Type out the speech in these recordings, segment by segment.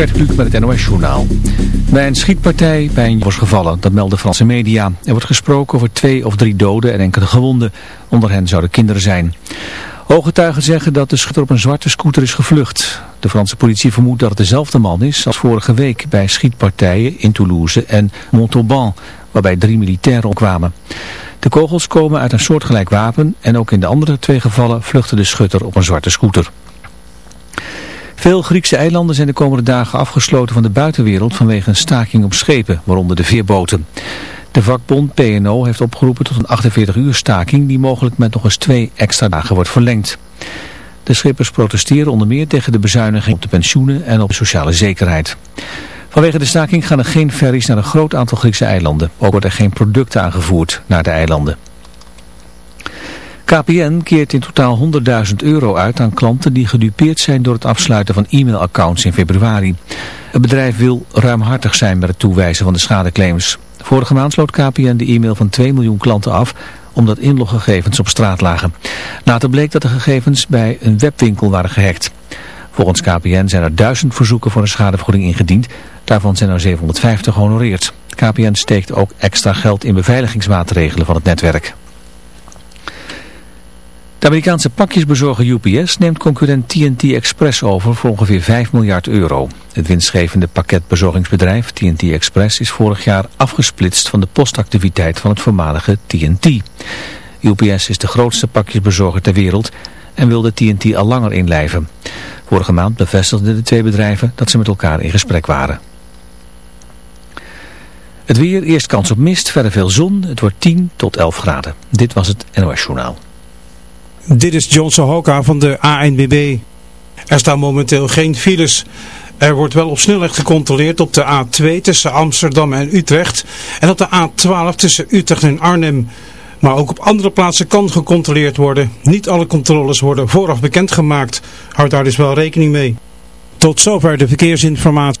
Gert met het NOS-journaal. Bij een schietpartij bij een was gevallen, dat melden Franse media. Er wordt gesproken over twee of drie doden en enkele gewonden. Onder hen zouden kinderen zijn. Ooggetuigen zeggen dat de schutter op een zwarte scooter is gevlucht. De Franse politie vermoedt dat het dezelfde man is als vorige week bij schietpartijen in Toulouse en Montauban, waarbij drie militairen omkwamen. De kogels komen uit een soortgelijk wapen en ook in de andere twee gevallen vluchtte de schutter op een zwarte scooter. Veel Griekse eilanden zijn de komende dagen afgesloten van de buitenwereld vanwege een staking op schepen, waaronder de veerboten. De vakbond PNO heeft opgeroepen tot een 48 uur staking die mogelijk met nog eens twee extra dagen wordt verlengd. De schippers protesteren onder meer tegen de bezuiniging op de pensioenen en op sociale zekerheid. Vanwege de staking gaan er geen ferries naar een groot aantal Griekse eilanden. Ook wordt er geen producten aangevoerd naar de eilanden. KPN keert in totaal 100.000 euro uit aan klanten die gedupeerd zijn door het afsluiten van e-mailaccounts in februari. Het bedrijf wil ruimhartig zijn met het toewijzen van de schadeclaims. Vorige maand sloot KPN de e-mail van 2 miljoen klanten af omdat inloggegevens op straat lagen. Later bleek dat de gegevens bij een webwinkel waren gehackt. Volgens KPN zijn er duizend verzoeken voor een schadevergoeding ingediend. Daarvan zijn er 750 gehonoreerd. KPN steekt ook extra geld in beveiligingsmaatregelen van het netwerk. De Amerikaanse pakjesbezorger UPS neemt concurrent TNT Express over voor ongeveer 5 miljard euro. Het winstgevende pakketbezorgingsbedrijf TNT Express is vorig jaar afgesplitst van de postactiviteit van het voormalige TNT. UPS is de grootste pakjesbezorger ter wereld en wilde TNT al langer inlijven. Vorige maand bevestigden de twee bedrijven dat ze met elkaar in gesprek waren. Het weer, eerst kans op mist, verder veel zon. Het wordt 10 tot 11 graden. Dit was het NOS Journaal. Dit is John Sohoka van de ANBB. Er staan momenteel geen files. Er wordt wel op snelheid gecontroleerd op de A2 tussen Amsterdam en Utrecht en op de A12 tussen Utrecht en Arnhem. Maar ook op andere plaatsen kan gecontroleerd worden. Niet alle controles worden vooraf bekendgemaakt. Houd daar dus wel rekening mee. Tot zover de verkeersinformatie.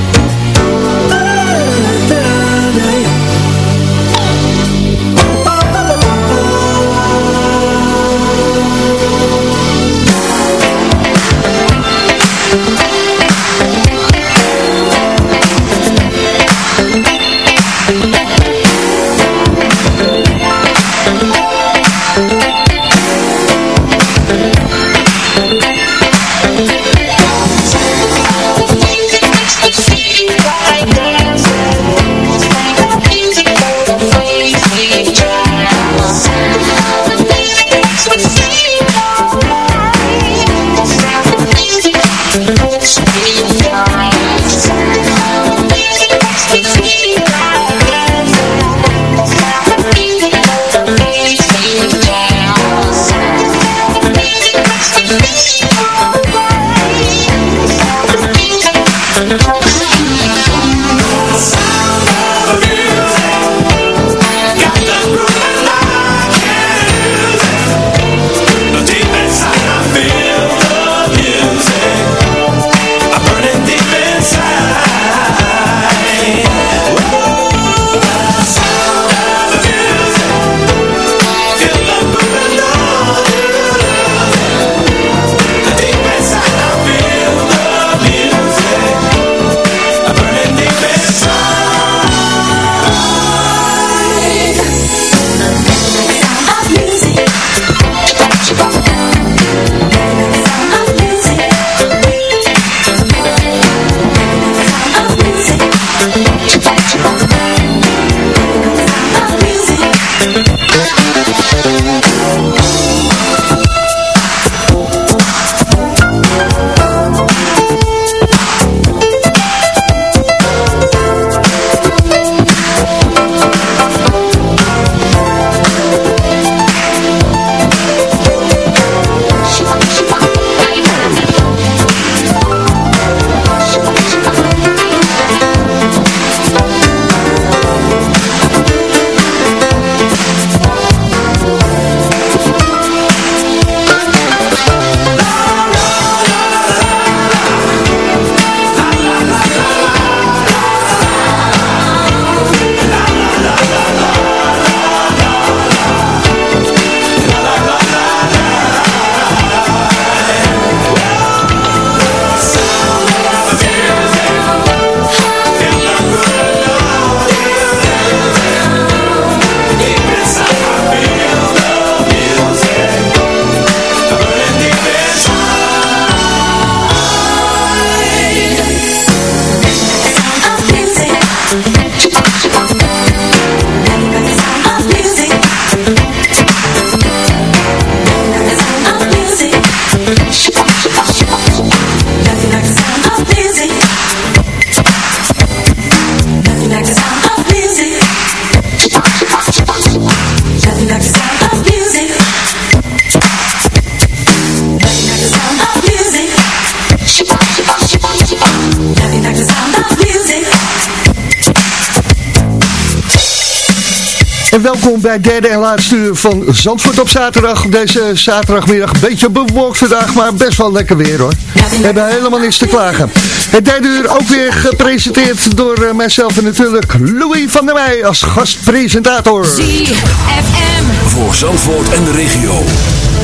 Bij het derde en laatste uur van Zandvoort op zaterdag. Deze zaterdagmiddag een beetje bewolkt vandaag, maar best wel lekker weer hoor. We hebben helemaal niets te klagen. Het derde uur ook weer gepresenteerd door eh, mijzelf en natuurlijk Louis van der Meij als gastpresentator. ZFM. Voor Zandvoort en de regio.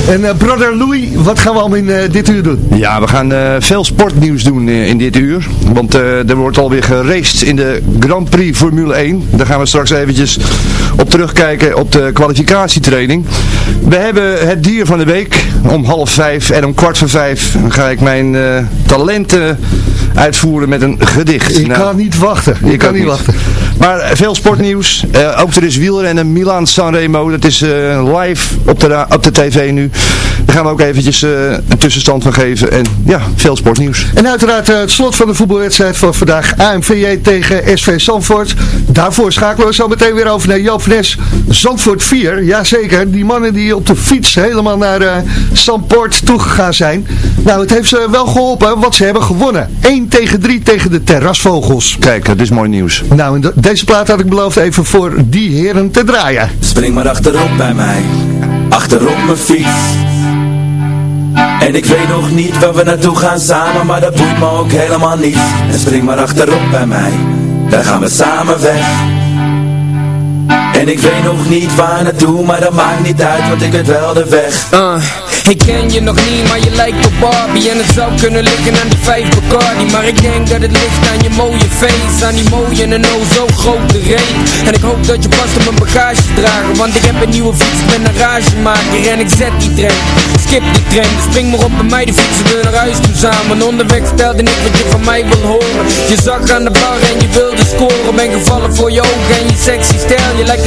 En eh, brother Louis, wat gaan we allemaal in eh, dit uur doen? Ja, we gaan eh, veel sportnieuws doen in dit uur. Want er wordt alweer geraced in de Grand Prix Formule 1. Daar gaan we straks eventjes op terugkijken op de kwalificatietraining. We hebben het dier van de week om half vijf en om kwart voor vijf ga ik mijn eh, talenten uitvoeren met een gedicht. Ik Nou, kan niet wachten. Ik ik kan niet wachten. Maar veel sportnieuws. Eh, ook er is wielrennen Milan Sanremo. Dat is eh, live op de, op de tv nu. Daar gaan we ook eventjes een tussenstand van geven. En ja, veel sportnieuws. En uiteraard het slot van de voetbalwedstrijd van vandaag. AMVJ tegen SV Zandvoort. Daarvoor schakelen we zo meteen weer over naar Joop Nes. Zandvoort 4, jazeker. Die mannen die op de fiets helemaal naar eh Zandpoort toegegaan zijn. Nou, het heeft ze wel geholpen, want ze hebben gewonnen. 1 tegen 3 tegen de terrasvogels. Kijk, dat is mooi nieuws. Nou, en de- deze plaat had ik beloofd even voor die heren te draaien. Spring maar achterop bij mij, achterop mijn fiets. En ik weet nog niet waar we naartoe gaan samen, maar dat boeit me ook helemaal niet. En spring maar achterop bij mij, dan gaan we samen weg. En ik weet nog niet waar naartoe, maar dat maakt niet uit, want ik weet wel de weg. Uh, ik ken je nog niet, maar je lijkt op Barbie. En het zou kunnen liggen aan die vijf Bacardi. Maar ik denk dat het ligt aan je mooie face Aan die mooie en oh zo grote reet. En ik hoop dat je past op mijn bagage dragen Want ik heb een nieuwe fiets met een ragemaker. En ik zet die trein, skip die trein. Dus spring maar op bij mij, de fietsen we naar huis toe samen. Onderweg stelde ik wat je van mij wil horen. Je zag aan de bar en je wilde scoren. Ben gevallen voor je ogen en je sexy stijl. Je lijkt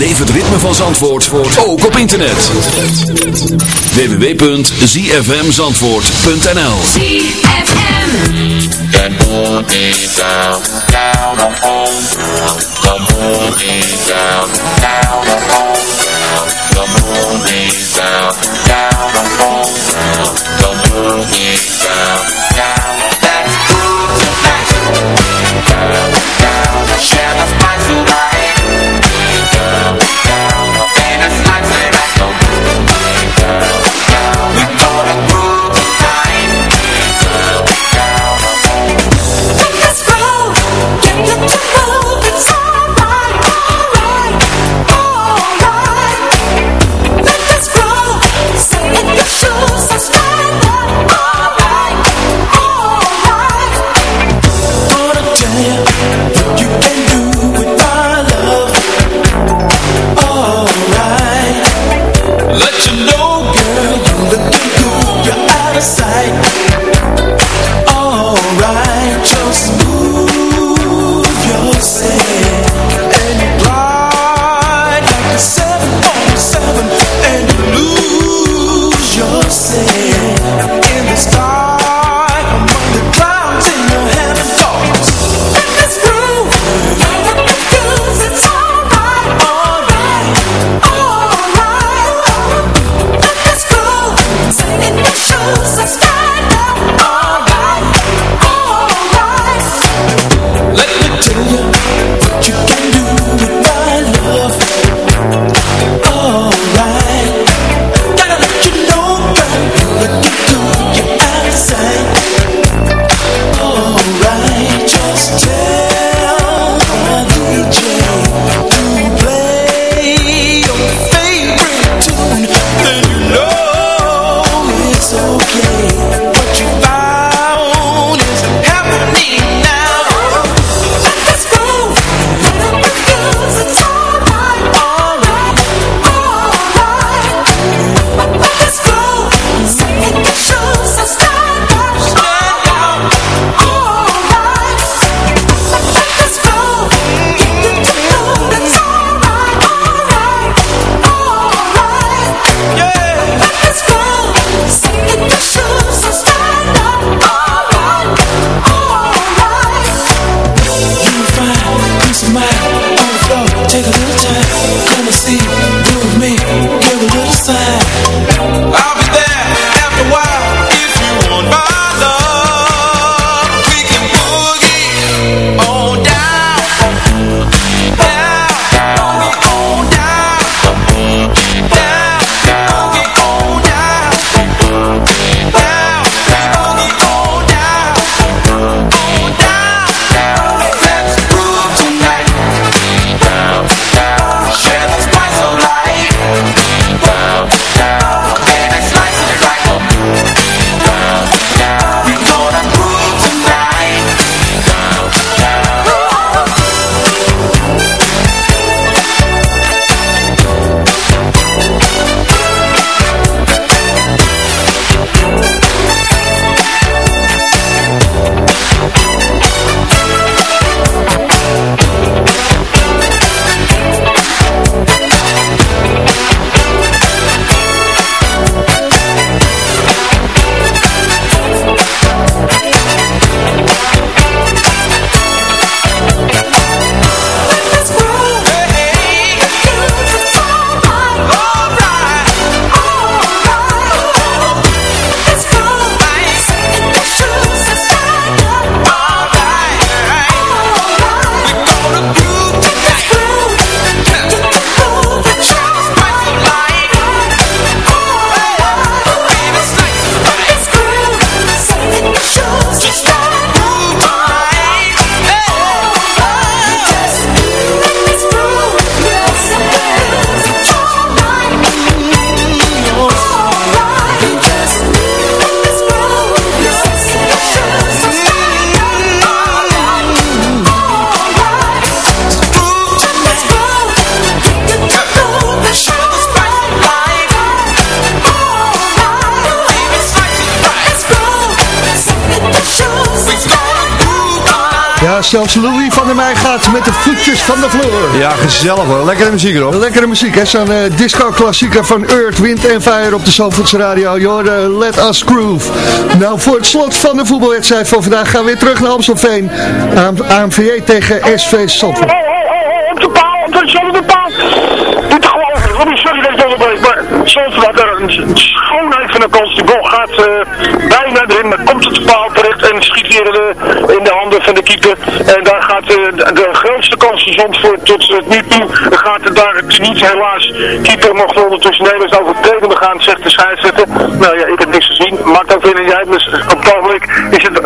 Beleef het ritme van Zandvoort ook op internet. www.zfmzandvoort.nl That down, down down, down down, down down, down van de vloer. Ja, gezellig hoor. Lekkere muziek erop. Lekkere muziek, hè. Zo'n eh, disco-klassieker van Earth, Wind en Fire op de Zandvoortse Radio. Jorden, Let Us Groove. Nou, voor het slot van de voetbalwedstrijd van vandaag gaan we weer terug naar Amstelveen. Aan AMVJ tegen SV Zandvoort. op de paal, op dezelfde paal. Gewoon, Robby, sorry dat ik onderbreek, maar Zandvoort had er een schoonheid van de kans. De goal gaat eh, bijna erin, maar komt het paal terecht en schiet weer in de handen van de keeper. En daar gaat eh, de, grootste kans van Zandvoort tot uh, nu toe. Gaat het daar niet helaas. Keeper mocht ondertussen Nederlands overtredende gaan, zegt de scheidsrechter. Nou ja, ik heb niks gezien. Maakt ook weer jij. Dus op het ogenblik is het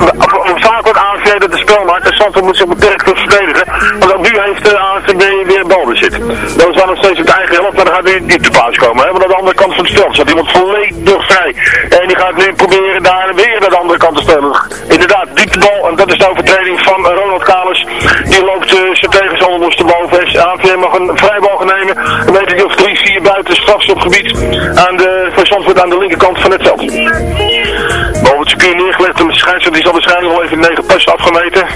hoofdzakelijk ANV dat de spel maakt. En Zandvoort moet zich beperkt tot verdedigen. Want ook nu heeft de ANVB weer een balbezit. Dat is wel nog steeds de eigen helft, maar dan gaat weer niet te plaats komen. Want aan de andere kant van het veld staat iemand volledig vrij. En die gaat nu proberen daar weer naar de andere kant te spelen. Inderdaad, dieptebal. En dat is de overtreding van Ronald Kalis. Die loopt uh, zijn tegenstander dus te boven. ANVB mag een vrijbal gaan nemen. Een meter of drie, vier buiten strafstopgebied. Aan de, van Zandvoort aan de linkerkant van het veld. Secuur neergelegd en de die zal waarschijnlijk al even negen passen afgemeten.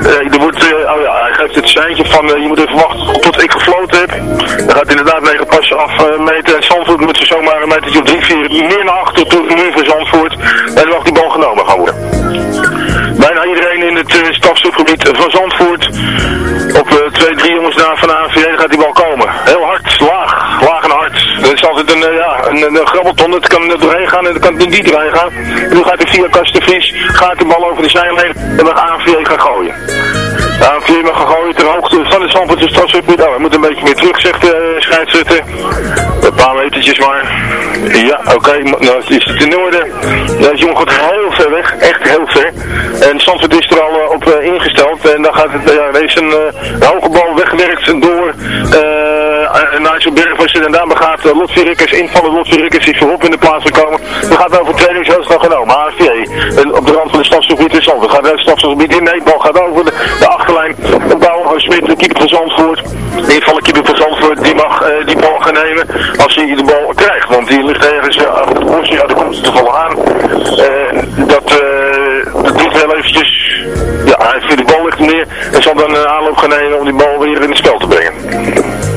Uh, wordt, uh, oh ja, hij geeft het seintje van je moet even wachten tot ik gefloten heb. Dan gaat inderdaad negen passen afmeten en Zandvoort moet ze zomaar een metertje of drie, vier meer naar achter tot nu voor Zandvoort. En dan mag die bal genomen gaan worden. Bijna iedereen in het stafstofgebied van Zandvoort. Op twee, drie jongens na van de gaat die bal komen. Heel hard, laag, altijd een, eh, ja, een, een grabbelton, kan er doorheen gaan en het kan er niet doorheen gaan. En nu gaat hij via Kastenvries, gaat de bal over de zijlijn en mag AVJ gaan gooien. AVJ mag gaan gooien ter hoogte van de Zandvoortse strafschutpunt. Oh, hij moet een beetje meer terug, zegt de uh, scheidsrechter. Een paar metertjes maar. Ja, oké, nou is het in orde. Ja, jongen gaat heel ver weg, echt heel ver. En Zandvoort is er al uh, op ingesteld en dan gaat het, ja, er is een, hoge bal weggewerkt door Nigel Bergwijn en daarmee gaat uh, Lotfi Rikkers invallen. Lotfi Rikkers is voorop in de plaats gekomen. Dan gaat de overtreding zo snel genomen. AFV op de rand van de stadsgebied is Zandvoort. Gaat het stadsgebied in, nee, bal gaat over de, achterlijn. De bal Smit, de keeper van Zandvoort. In ieder de keeper van Zandvoort, die mag die bal gaan nemen als hij de bal krijgt. Want die ligt ergens uh, de borst, ja, daar komt aan. dat, dat doet wel eventjes, ja, hij vindt de bal ligt neer en zal dan een aanloop gaan nemen om die bal weer in het spel te brengen.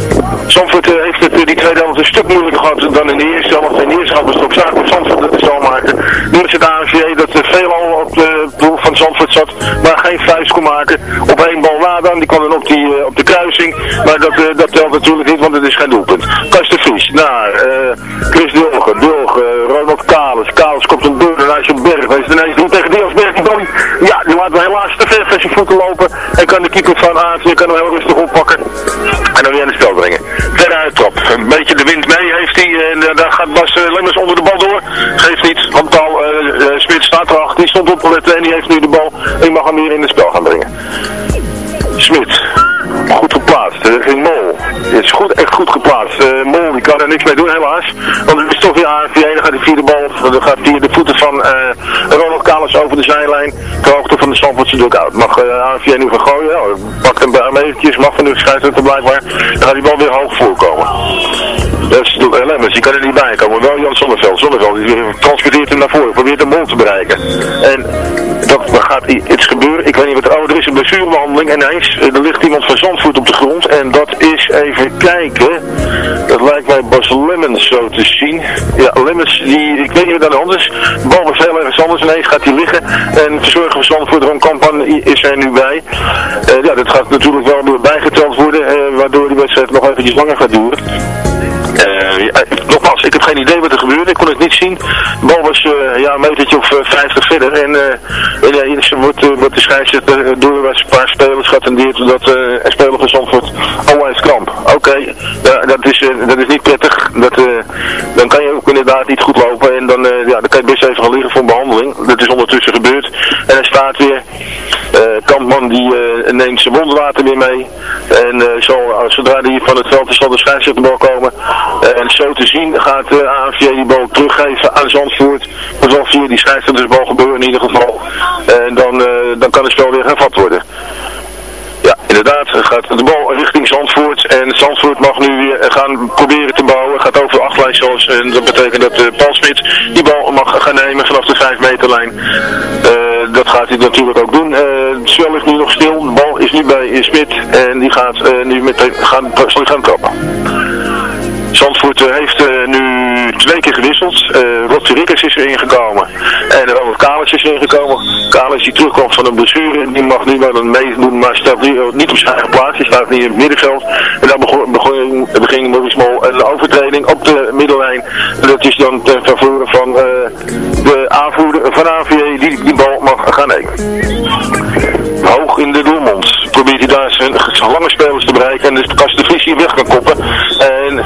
Zandvoort uh, heeft het uh, die tweede helft een stuk moeilijker gehad dan in de eerste helft. In de eerste helft was het ook zaak om Zandvoort het te zal maken. Nu is het ANVA dat uh, veelal op de doel van Zandvoort zat, maar geen vuist kon maken. Op één bal na dan, die kwam dan op, die, op de kruising. Maar dat, dat telt natuurlijk niet, want het is geen doelpunt. Kast Vries, naar Chris Dulgen, Dulgen, Ronald Kalis. Kalis komt een deur naar zijn berg. Hij is ineens doen tegen Diels Berg. Ja, die laat helaas te ver van zijn voeten lopen. En kan de keeper van ANVA kan hem heel rustig oppakken. En dan weer in het spel. Een beetje de wind mee heeft hij. En uh, daar gaat Bas uh, Lemmers onder de bal door. Geeft niet. Want Paul Smit staat erachter. Die stond op te letten en die heeft nu de bal. En mag hem weer in het spel gaan brengen. Smit. Goed geplaatst. Ging Mol. Is goed, echt goed geplaatst. Uh, Mol die kan er niks mee doen helaas. Want het is toch weer AFV. Dan gaat hij de bal. Dan gaat via de voeten van uh, Ronald Kalis over de zijlijn. Ter hoogte van de Stamfordse dugout. Mag uh, AFV nu gaan gooien. Ja, pakt hem eventjes. Mag van de scheidsrechter blijkbaar. Dan gaat die bal weer hoog voorkomen. Dat is uh, Lemmers. Die kan er niet bij komen. Wel Jan Zonneveld. Zonneveld die transporteert hem naar voren. Probeert de mol te bereiken. En dat gaat iets gebeuren. Ik weet niet wat er... Oh, er is een blessurebehandeling. En ineens, er ligt iemand van Zandvoort op de grond. En dat is, even kijken. Dat lijkt mij Bas Lemmens zo te zien. Ja, Lemmens, die, ik weet niet wat aan de hand is. Bal heel ergens anders. Ineens gaat hij liggen. En verzorger van Zandvoort, Ron Kampan, is er nu bij. Uh, ja, dat gaat natuurlijk wel bijgeteld worden. Uh, waardoor die wedstrijd nog eventjes langer gaat duren. Ik kon het niet zien. De bal was uh, ja, een metertje of uh, 50 verder. En, uh, en ja, wordt, wordt de scheidsrechter door een paar spelers geattendeerd dat uh, een speler van Zandvoort onwijs kramp. Oké, dat, is, dat is niet prettig. Dat, dan kan je ook inderdaad niet goed lopen. En dan, ja, dan kan je best even gaan liggen voor een behandeling. Dat is ondertussen gebeurd. En hij staat weer. Die neemt zijn wondwater weer mee. En zal, zodra hij van het veld is, zal de scheidsrechter bal komen. En zo te zien gaat de ANVJ die bal teruggeven aan Zandvoort. Dat zal via die scheidsrechtersbal gebeuren in ieder geval. En dan, uh, dan kan het spel weer hervat worden. Inderdaad, gaat de bal richting Zandvoort. En Zandvoort mag nu weer gaan proberen te bouwen. Gaat over de achtlijn zoals. En dat betekent dat uh, Paul Smit die bal mag gaan nemen vanaf de 5 meterlijn. Uh, dat gaat hij natuurlijk ook doen. Uh, het spel ligt nu nog stil. De bal is nu bij Smit. En die gaat nu meteen gaan, gaan trappen. Zandvoort heeft nu twee keer gewisseld. Uh, is erin gekomen. En Ronald Kalis is erin gekomen. Kalis die terugkomt van een blessure. Die mag nu wel meedoen, maar staat nu, niet op zijn eigen plaats. Hij staat nu in het middenveld. En dan begon, begon, beging Mol een overtreding op de middellijn. Dat is dan ten faveur van de aanvoerder van AVA die die bal mag gaan nemen. Hoog in de doelmond probeert hij daar zijn, lange spelers te bereiken. En dus Kast de Vries hier weg kan koppen. En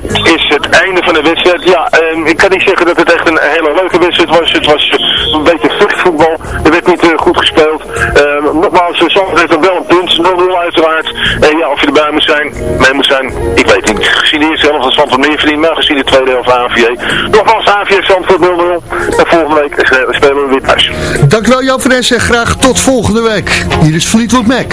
dit is het einde van de wedstrijd. Ja, um, ik kan niet zeggen dat het echt een hele leuke wedstrijd was. Het was een beetje vechtvoetbal. Er werd niet uh, goed gespeeld. Um, nogmaals, Zandvoort heeft nog wel een punt. 0-0 uiteraard. En ja, of je erbij moet zijn, mee moet zijn, ik weet niet. Gezien de eerste helft van Zandvoort meer verdient, maar gezien de tweede helft van AVA. Nogmaals, AVA Zandvoort 0-0. En volgende week spelen we weer thuis. Dankjewel Jan van en graag tot volgende week. Hier is Fleetwood Mac.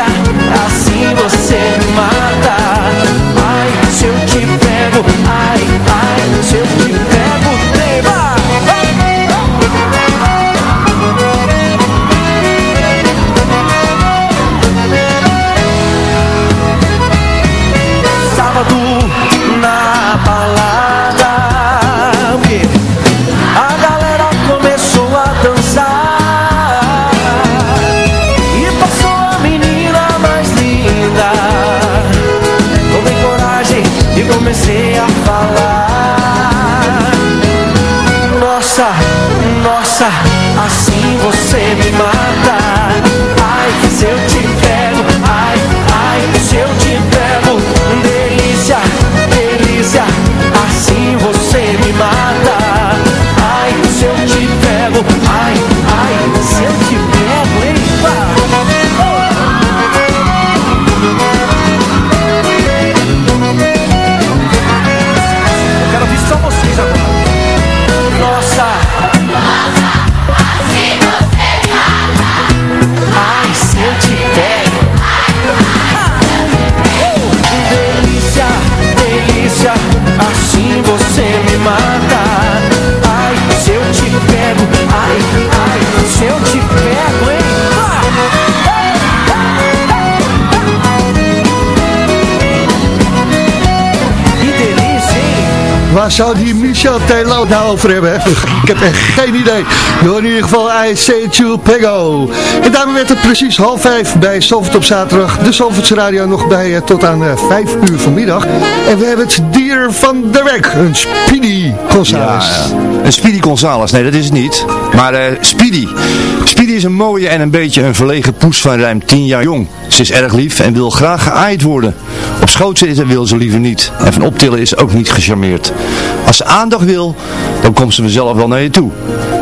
assim você Waar zou die Michel Taylor nou over hebben? Ik heb echt geen idee. In ieder geval I Say To Pego. En daarmee werd het precies half vijf bij Zalvert op zaterdag. De Zalvertse Radio nog bij tot aan eh, vijf uur vanmiddag. En we hebben het dier van de week. Een Speedy Gonzales. Een Speedy Gonzales, nee dat is het niet. Maar eh, Speedy. Speedy is een mooie en een beetje een verlegen poes van ruim 10 jaar jong. Ze is erg lief en wil graag geaaid worden. Op schoot zitten wil ze liever niet. En van optillen is ook niet gecharmeerd. Als ze aandacht wil, dan komt ze vanzelf wel naar je toe.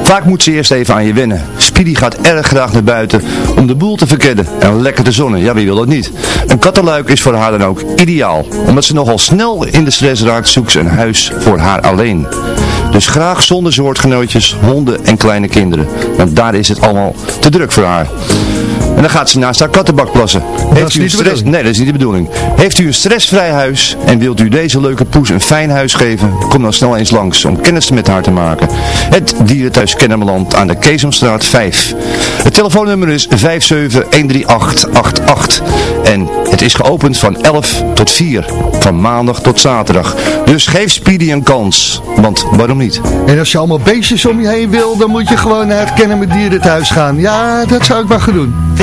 Vaak moet ze eerst even aan je wennen. Speedy gaat erg graag naar buiten om de boel te verkennen en lekker te zonnen. Ja, wie wil dat niet? Een kattenluik is voor haar dan ook ideaal. Omdat ze nogal snel in de stress raakt, zoekt ze een huis voor haar alleen. Dus graag zonder soortgenootjes, honden en kleine kinderen. Want daar is het allemaal te druk voor haar. En dan gaat ze naast haar kattenbak plassen. Heeft is u een niet de stress... Nee, dat is niet de bedoeling. Heeft u een stressvrij huis en wilt u deze leuke poes een fijn huis geven? Kom dan snel eens langs om kennis met haar te maken. Het Dierenthuis Kennemerland aan de Keesomstraat 5. Het telefoonnummer is 5713888. En het is geopend van 11 tot 4. Van maandag tot zaterdag. Dus geef Speedy een kans. Want waarom niet? En als je allemaal beestjes om je heen wil, dan moet je gewoon naar het Kennen met Dieren thuis gaan. Ja, dat zou ik maar gaan doen.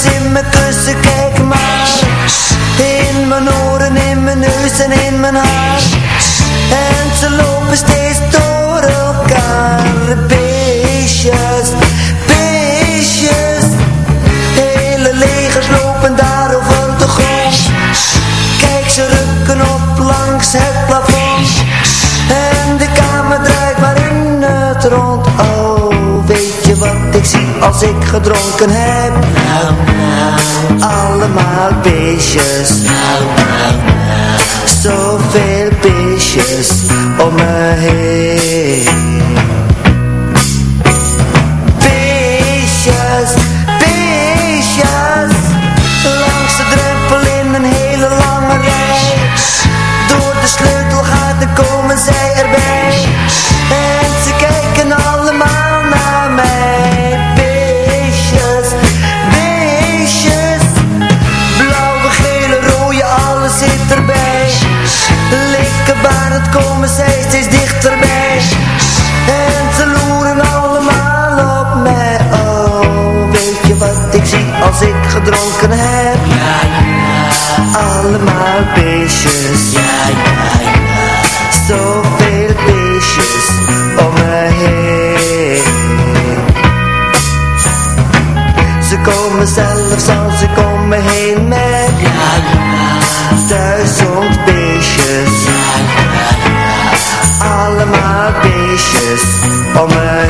in mijn kussen, kijk maar In mijn oren, in mijn neus en in mijn haar. En ze lopen steeds door elkaar. Beestjes, beestjes. Hele legers lopen daar over de grond. Kijk, ze rukken op langs het plafond. En de kamer draait maar in het rond. Oh, weet je wat ik zie als ik gedronken heb Allemaal beestjes zoveel beestjes om me heen Beestjes, beestjes Langs de drempel in een hele lange rij Door de sleutelgaten komen zij erbij het komen zij steeds dichterbij. En ze loeren allemaal op mij. Oh, weet je wat ik zie als ik gedronken heb? Ja, ja Allemaal beestjes. Ja, ja, ja Zoveel beestjes om me heen. Ze komen zelfs als om me heen met om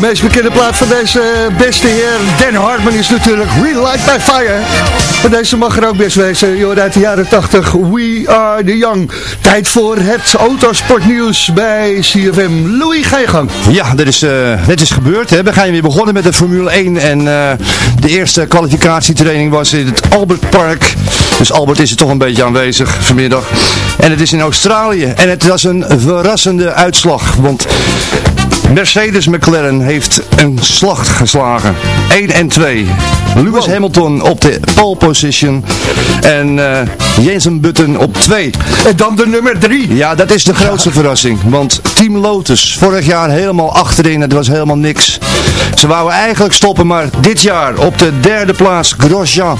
de meest bekende plaat van deze beste heer Dan Hartman is natuurlijk We Light By Fire. Maar deze mag er ook best wezen. Joh, uit de jaren 80. We Are The Young. Tijd voor het autosportnieuws bij CFM. Louis, ga je gang. Ja, dit is, uh, dit is gebeurd. Hè. We gaan weer begonnen met de Formule 1. En uh, de eerste kwalificatietraining was in het Albert Park. Dus Albert is er toch een beetje aanwezig vanmiddag. En het is in Australië. En het was een verrassende uitslag. Want Mercedes McLaren heeft een slag geslagen. 1 en 2. Lewis Hamilton op de pole position. En uh, Jensen Button op 2. En dan de nummer 3. Ja, dat is de grootste verrassing. Want Team Lotus, vorig jaar helemaal achterin. Het was helemaal niks. Ze wouden eigenlijk stoppen, maar dit jaar op de derde plaats Grosjean.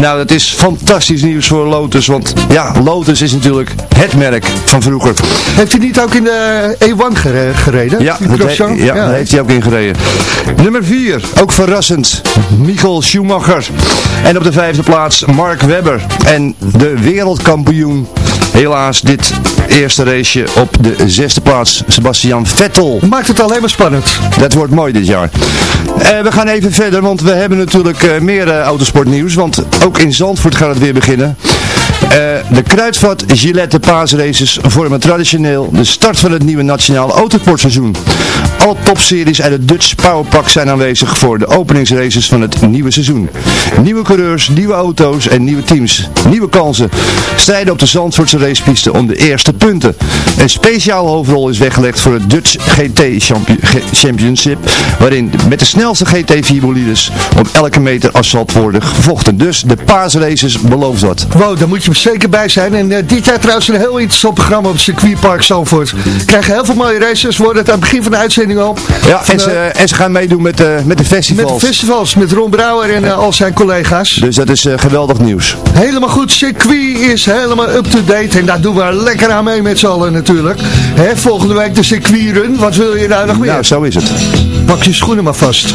Nou, dat is fantastisch nieuws voor Lotus. Want ja, Lotus is natuurlijk het merk van vroeger. Heeft hij niet ook in de E1 gereden? Ja, ja, ja, daar heeft hij ook in gereden. Nummer 4, ook verrassend, Michael Schumacher. En op de vijfde plaats Mark Webber. En de wereldkampioen Helaas dit eerste raceje op de zesde plaats. Sebastian Vettel. Maakt het alleen maar spannend. Dat wordt mooi dit jaar. Uh, we gaan even verder, want we hebben natuurlijk uh, meer uh, autosportnieuws. Want ook in Zandvoort gaat het weer beginnen. De Kruidvat Gillette paasraces vormen traditioneel de start van het nieuwe nationale autosportseizoen. Alle topseries uit het Dutch Powerpack zijn aanwezig voor de openingsraces van het nieuwe seizoen. Nieuwe coureurs, nieuwe auto's en nieuwe teams. Nieuwe kansen. Strijden op de Zandvoortse racepiste om de eerste punten. Een speciale hoofdrol is weggelegd voor het Dutch GT Championship, waarin met de snelste GT4 bolides op elke meter asfalt worden gevochten. Dus de paasraces belooft wat. Wow, daar moet je zeker bij zijn. En uh, dit jaar trouwens een heel interessant programma op circuitpark Zandvoort. Krijgen heel veel mooie races, worden het aan het begin van de uitzending al. Ja, en, ze, en ze gaan meedoen met, uh, met de festivals. Met de festivals, met Ron Brouwer en al zijn collega's. Dus dat is geweldig nieuws. Helemaal goed, circuit is helemaal up-to-date en daar doen we lekker aan mee met z'n allen natuurlijk. Hè, volgende week de circuitrun, wat wil je nou nog meer? Nou, zo is het. Pak je schoenen maar vast.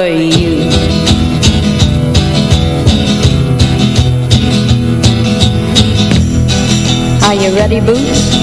ready, boots?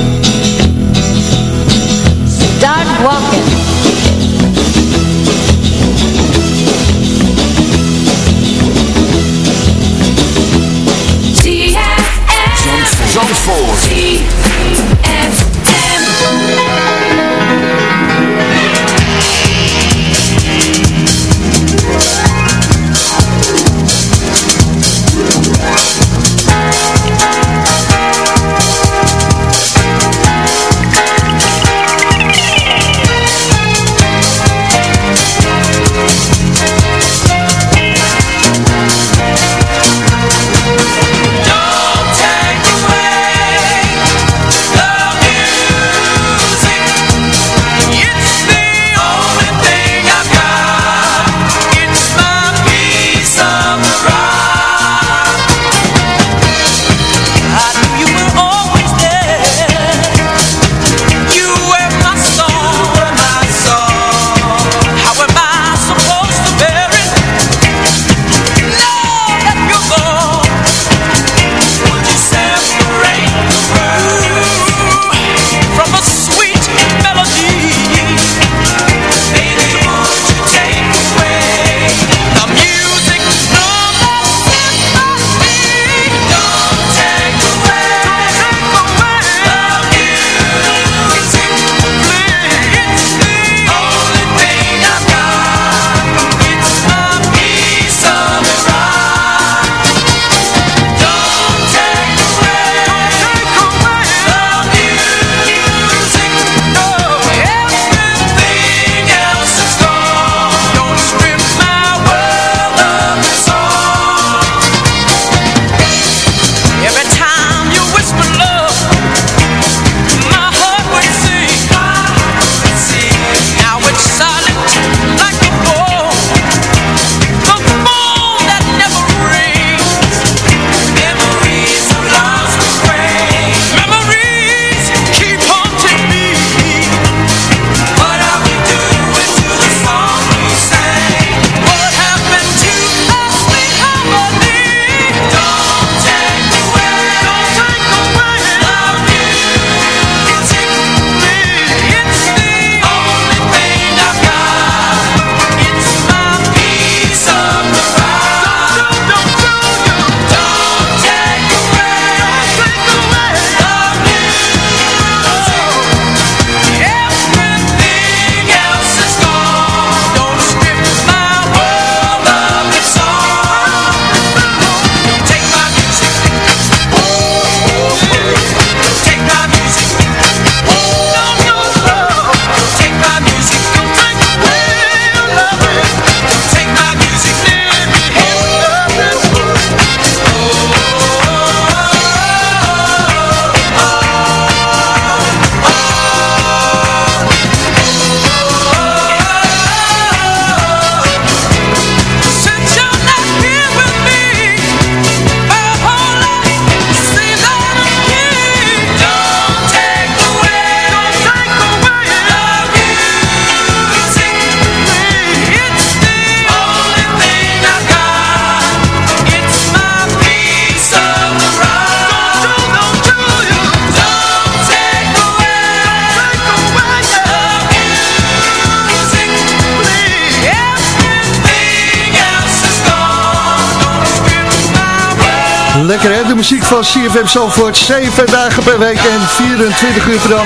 De muziek van CFM Zalvoort. 7 dagen per week en 24 uur per dag.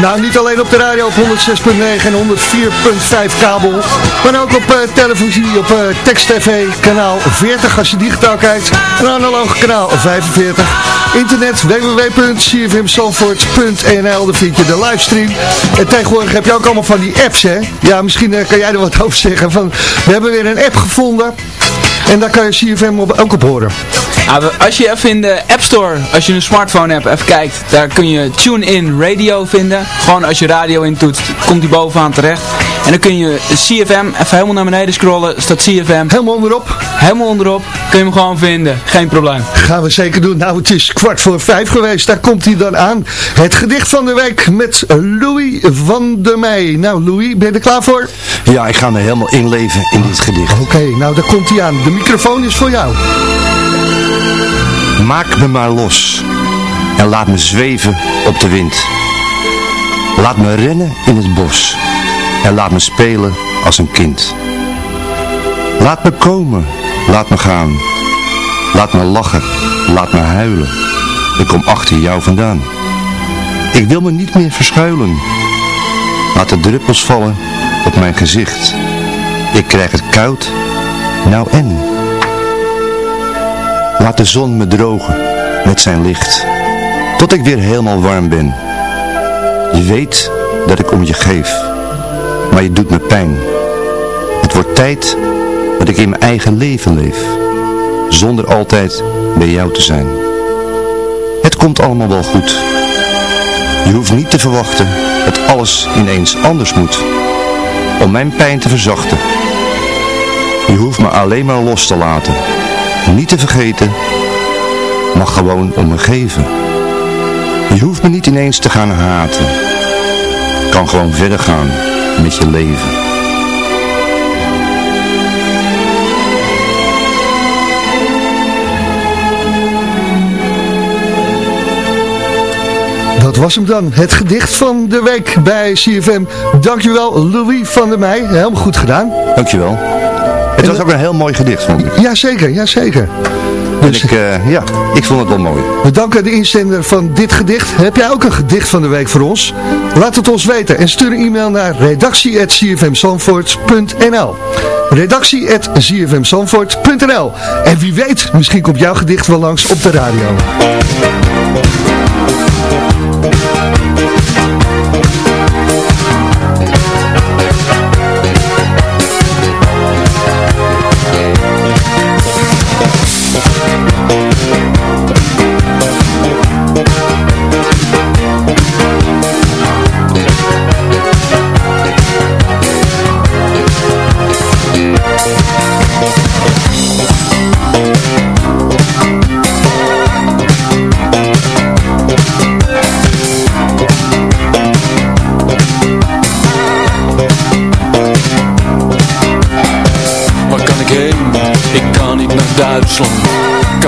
Nou, niet alleen op de radio op 106.9 en 104.5 kabel. Maar ook op uh, televisie, op uh, Text TV, kanaal 40 als je digitaal kijkt. En analoog kanaal 45. Internet www.cfmzalvoort.nl Daar vind je de livestream. En tegenwoordig heb je ook allemaal van die apps hè. Ja, misschien uh, kan jij er wat over zeggen. Van, we hebben weer een app gevonden. En daar kan je CFM op, ook op horen. Als je even in de App Store, als je een smartphone hebt, even kijkt, daar kun je TuneIn Radio vinden. Gewoon als je radio intoetst, komt die bovenaan terecht. En dan kun je CFM, even helemaal naar beneden scrollen, staat CFM. Helemaal onderop? Helemaal onderop, kun je hem gewoon vinden, geen probleem. Gaan we zeker doen. Nou, het is kwart voor vijf geweest, daar komt hij dan aan. Het gedicht van de week met Louis van der Meij. Nou Louis, ben je er klaar voor? Ja, ik ga me helemaal inleven in dit gedicht. Oké, nou daar komt hij aan. De microfoon is voor jou. Maak me maar los en laat me zweven op de wind. Laat me rennen in het bos en laat me spelen als een kind. Laat me komen, laat me gaan. Laat me lachen, laat me huilen. Ik kom achter jou vandaan. Ik wil me niet meer verschuilen. Laat de druppels vallen op mijn gezicht. Ik krijg het koud, nou en? Laat de zon me drogen met zijn licht, tot ik weer helemaal warm ben. Je weet dat ik om je geef, maar je doet me pijn. Het wordt tijd dat ik in mijn eigen leven leef, zonder altijd bij jou te zijn. Het komt allemaal wel goed. Je hoeft niet te verwachten dat alles ineens anders moet, om mijn pijn te verzachten. Je hoeft me alleen maar los te laten. Niet te vergeten, mag gewoon om me geven. Je hoeft me niet ineens te gaan haten. Kan gewoon verder gaan met je leven. Dat was hem dan, het gedicht van de week bij CFM. Dankjewel Louis van der Meij, helemaal goed gedaan. Dankjewel. Het was ook een heel mooi gedicht, vond ik. Jazeker, jazeker. Dus ik, uh, ja, ik vond het wel mooi. We danken de inzender van dit gedicht. Heb jij ook een gedicht van de week voor ons? Laat het ons weten en stuur een e-mail naar redactie.cfmzandvoort.nl redactie.cfmzandvoort.nl En wie weet, misschien komt jouw gedicht wel langs op de radio.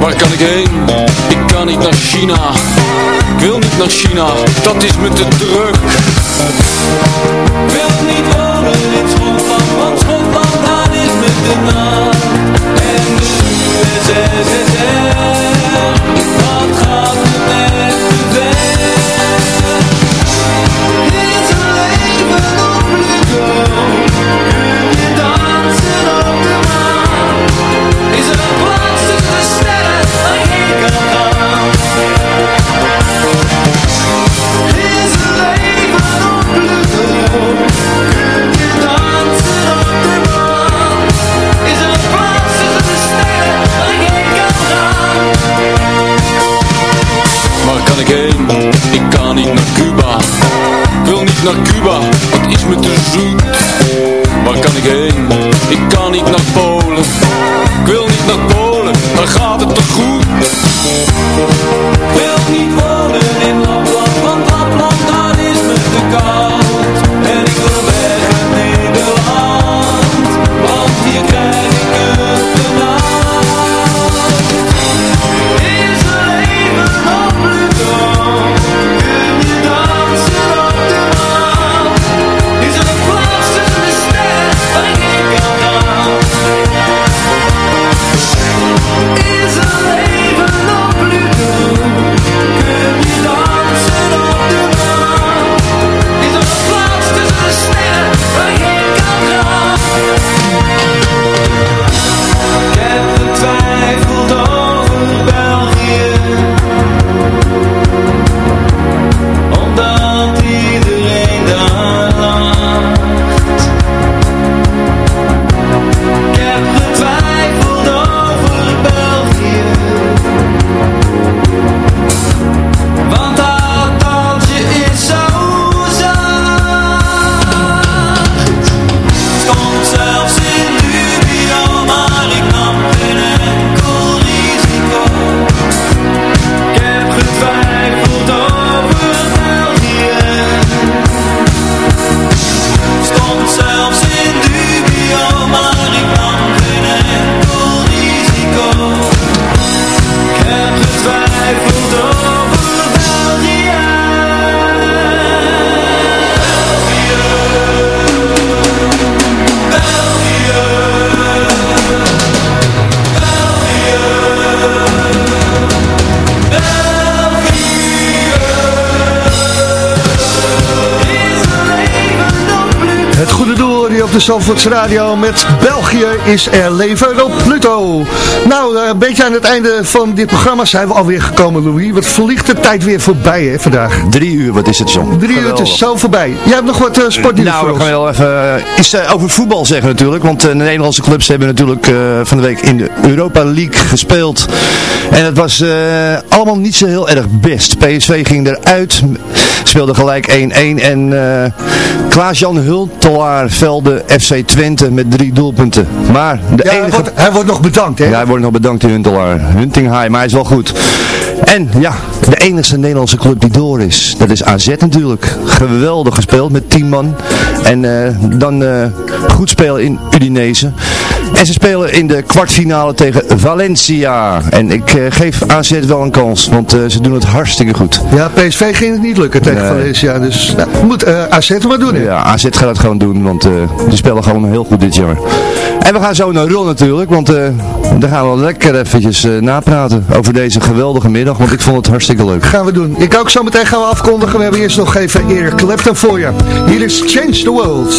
Waar kan ik heen? Ik kan niet naar China. Ik wil niet naar China, dat is me te druk. Wil niet wonen in Schotland Want Schotland, dat is me te na. En de USSR Zandvoorts Radio met Is er leven op Pluto. Nou, eh, een beetje aan het einde van dit programma zijn we alweer gekomen, Louis. Wat vliegt de tijd weer voorbij, hè, vandaag. Drie uur, wat is het, John? Drie uur, het is zo voorbij. Jij hebt nog wat uh, sportnieuws Nou, voor we ons. gaan wel even eh, iets over voetbal zeggen natuurlijk. Want de Nederlandse clubs hebben natuurlijk van de week in de Europa League gespeeld. En het was allemaal niet zo heel erg best. PSV ging eruit, speelde gelijk 1-1. En Klaas-Jan Hultelaar velde FC Twente met drie doelpunten. Maar de Ja, hij enige... wordt, hij wordt nog bedankt, hè? Ja, hij wordt nog bedankt in Huntelaar. Huntinghaai, maar hij is wel goed. En ja, de enige Nederlandse club die door is, dat is AZ natuurlijk. Geweldig gespeeld met 10 man. En eh, dan eh, goed spelen in Udinese. En ze spelen in de kwartfinale tegen Valencia. En ik eh, geef AZ wel een kans, want eh, ze doen het hartstikke goed. Ja, PSV ging het niet lukken tegen Nee. Valencia. Dus nou, moet eh AZ maar doen, hè? Ja, AZ gaat het gewoon doen, want die spelen gewoon heel goed dit jaar. En we gaan zo naar Ron natuurlijk, want daar gaan we lekker eventjes napraten over deze geweldige middag, want ik vond het hartstikke leuk. Gaan we doen. Ik ook zo meteen gaan we afkondigen. We hebben eerst nog even Eric Clapton voor je. Hier is Change the World.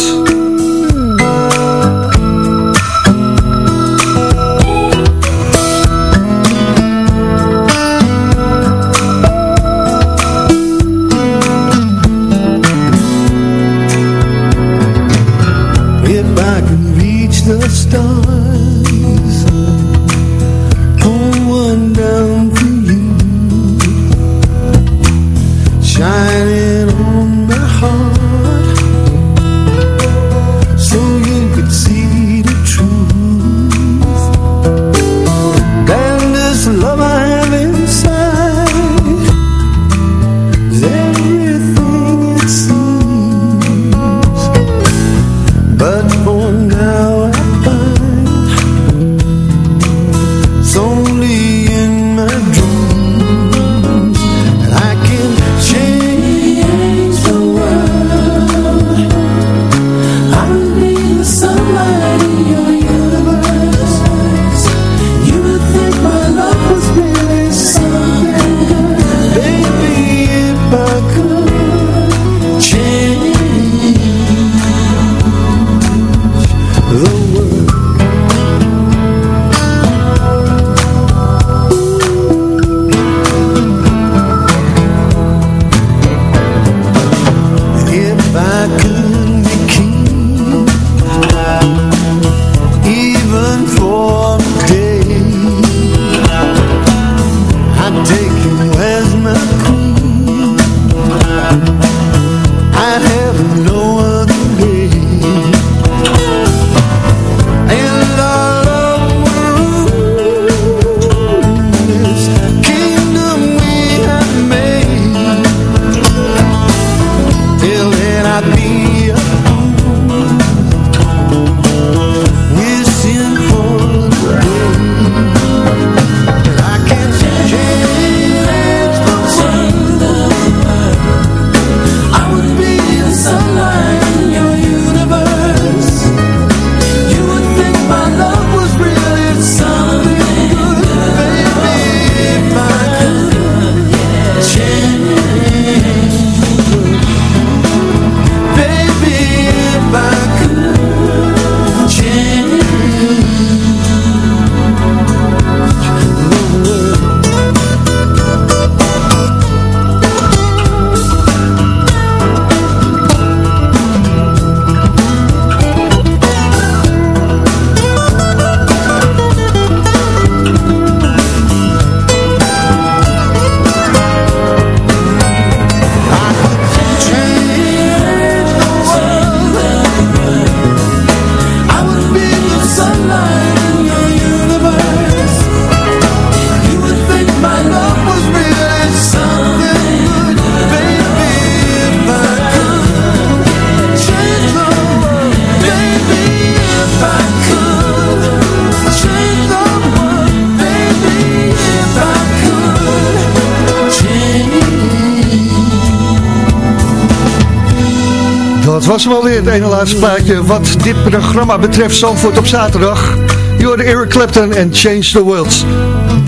Was hem alweer, het ene laatste plaatje wat dit programma betreft. Zandvoort op zaterdag. Je Eric Clapton en Change the World.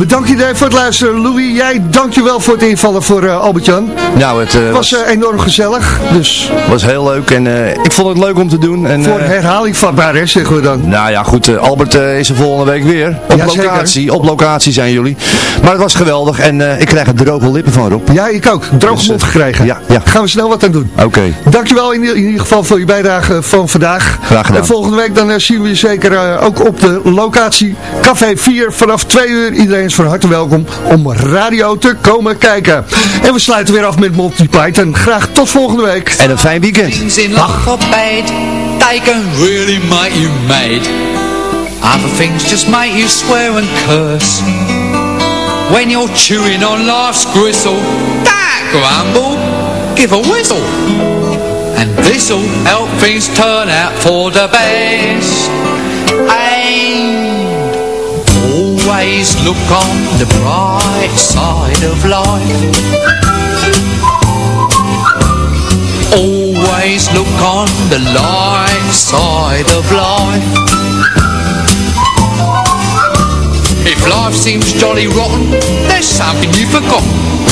Bedankt iedereen voor het luisteren. Louis, jij dankjewel voor het invallen voor uh, Albert-Jan. Nou, het uh, was, was uh, enorm gezellig. Dus. was heel leuk en ik vond het leuk om te doen. En, voor herhaling vatbaar, hè, zeggen we dan. Nou ja, goed. Albert is er volgende week weer. Op ja, locatie. Zeker. Op locatie zijn jullie. Maar het was geweldig en ik krijg er droge lippen van, Rob. Ja, ik ook. Droge dus, mond gekregen. Ja, ja. Gaan we snel wat aan doen. Oké. Okay. Dankjewel in, in ieder geval voor je bijdrage van vandaag. Graag gedaan. En volgende week dan zien we je zeker ook op de locatie Café 4 vanaf 2 uur. Iedereen is van harte welkom om radio te komen kijken. En we sluiten weer af met Monty Python. Graag tot volgende week. En een fijn weekend. Dag. They can really make you mad. Other things just make you swear and curse. When you're chewing on life's gristle, that grumble, give a whistle. And this'll help things turn out for the best. Always look on the bright side of life. Always look on the light side of life. If life seems jolly rotten, there's something you've forgotten.